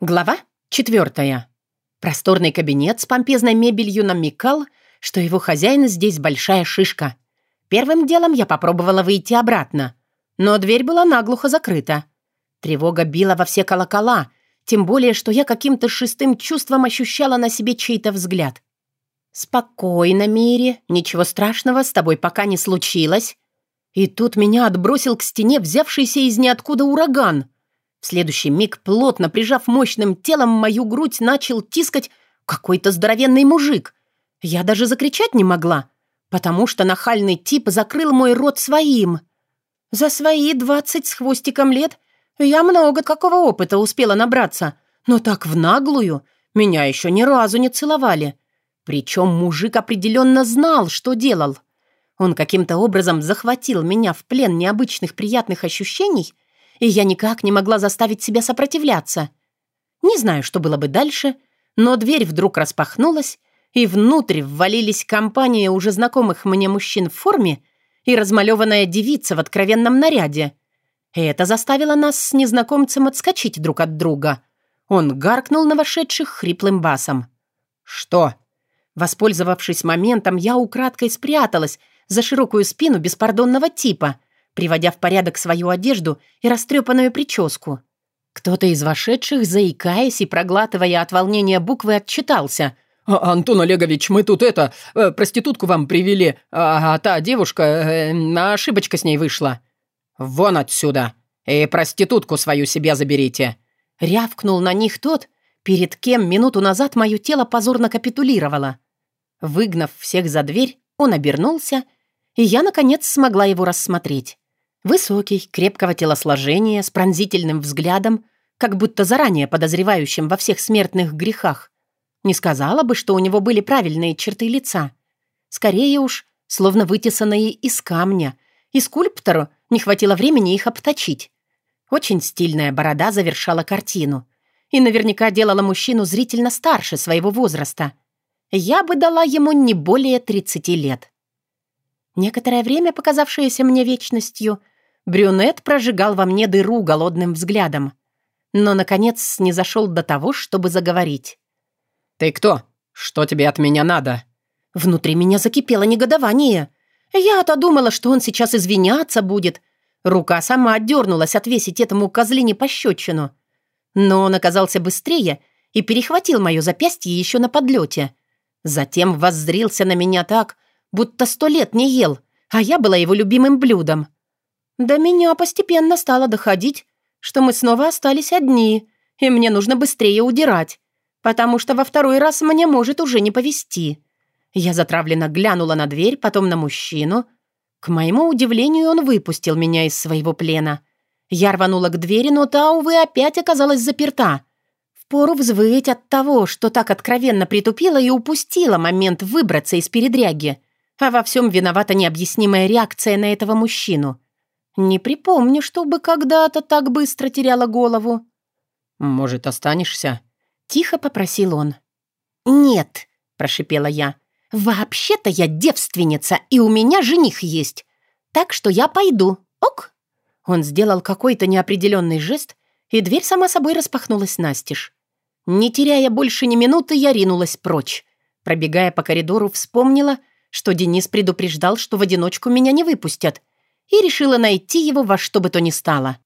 Глава четвертая. Просторный кабинет с помпезной мебелью намекал, что его хозяин здесь большая шишка. Первым делом я попробовала выйти обратно, но дверь была наглухо закрыта. Тревога била во все колокола, тем более, что я каким-то шестым чувством ощущала на себе чей-то взгляд. «Спокойно, Мири, ничего страшного с тобой пока не случилось». И тут меня отбросил к стене взявшийся из ниоткуда ураган — в следующий миг, плотно прижав мощным телом мою грудь, начал тискать какой-то здоровенный мужик. Я даже закричать не могла, потому что нахальный тип закрыл мой рот своим. За свои двадцать с хвостиком лет я много какого опыта успела набраться, но так в наглую меня еще ни разу не целовали. Причем мужик определенно знал, что делал. Он каким-то образом захватил меня в плен необычных приятных ощущений — и я никак не могла заставить себя сопротивляться. Не знаю, что было бы дальше, но дверь вдруг распахнулась, и внутрь ввалились компания уже знакомых мне мужчин в форме и размалеванная девица в откровенном наряде. И это заставило нас с незнакомцем отскочить друг от друга. Он гаркнул на вошедших хриплым басом. «Что?» Воспользовавшись моментом, я украдкой спряталась за широкую спину беспардонного типа приводя в порядок свою одежду и растрепанную прическу. Кто-то из вошедших, заикаясь и проглатывая от волнения буквы, отчитался. «А, «Антон Олегович, мы тут это, э, проститутку вам привели, а, та девушка, э, ошибочка с ней вышла». «Вон отсюда! И проститутку свою себе заберите!» Рявкнул на них тот, перед кем минуту назад мое тело позорно капитулировало. Выгнав всех за дверь, он обернулся, и я, наконец, смогла его рассмотреть. Высокий, крепкого телосложения, с пронзительным взглядом, как будто заранее подозревающим во всех смертных грехах. Не сказала бы, что у него были правильные черты лица. Скорее уж, словно вытесанные из камня, и скульптору не хватило времени их обточить. Очень стильная борода завершала картину и наверняка делала мужчину зрительно старше своего возраста. Я бы дала ему не более 30 лет. Некоторое время, показавшееся мне вечностью, — Брюнет прожигал во мне дыру голодным взглядом. Но, наконец, не зашел до того, чтобы заговорить. «Ты кто? Что тебе от меня надо?» Внутри меня закипело негодование. Я-то думала, что он сейчас извиняться будет. Рука сама отдернулась отвесить этому козлине пощечину. Но он оказался быстрее и перехватил мое запястье еще на подлете. Затем воззрился на меня так, будто сто лет не ел, а я была его любимым блюдом. До меня постепенно стало доходить, что мы снова остались одни, и мне нужно быстрее удирать, потому что во второй раз мне может уже не повезти. Я затравленно глянула на дверь, потом на мужчину. К моему удивлению, он выпустил меня из своего плена. Я рванула к двери, но та, увы, опять оказалась заперта. Впору взвыть от того, что так откровенно притупила и упустила момент выбраться из передряги. А во всем виновата необъяснимая реакция на этого мужчину — «Не припомню, чтобы когда-то так быстро теряла голову». «Может, останешься?» — тихо попросил он. «Нет», — прошипела я. «Вообще-то я девственница, и у меня жених есть. Так что я пойду. Ок?» Он сделал какой-то неопределенный жест, и дверь сама собой распахнулась настежь. Не теряя больше ни минуты, я ринулась прочь. Пробегая по коридору, вспомнила, что Денис предупреждал, что в одиночку меня не выпустят — и решила найти его во что бы то ни стало.